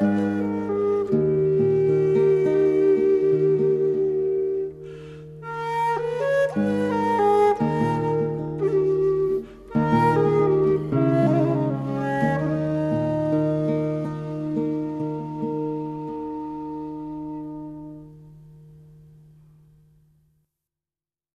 Música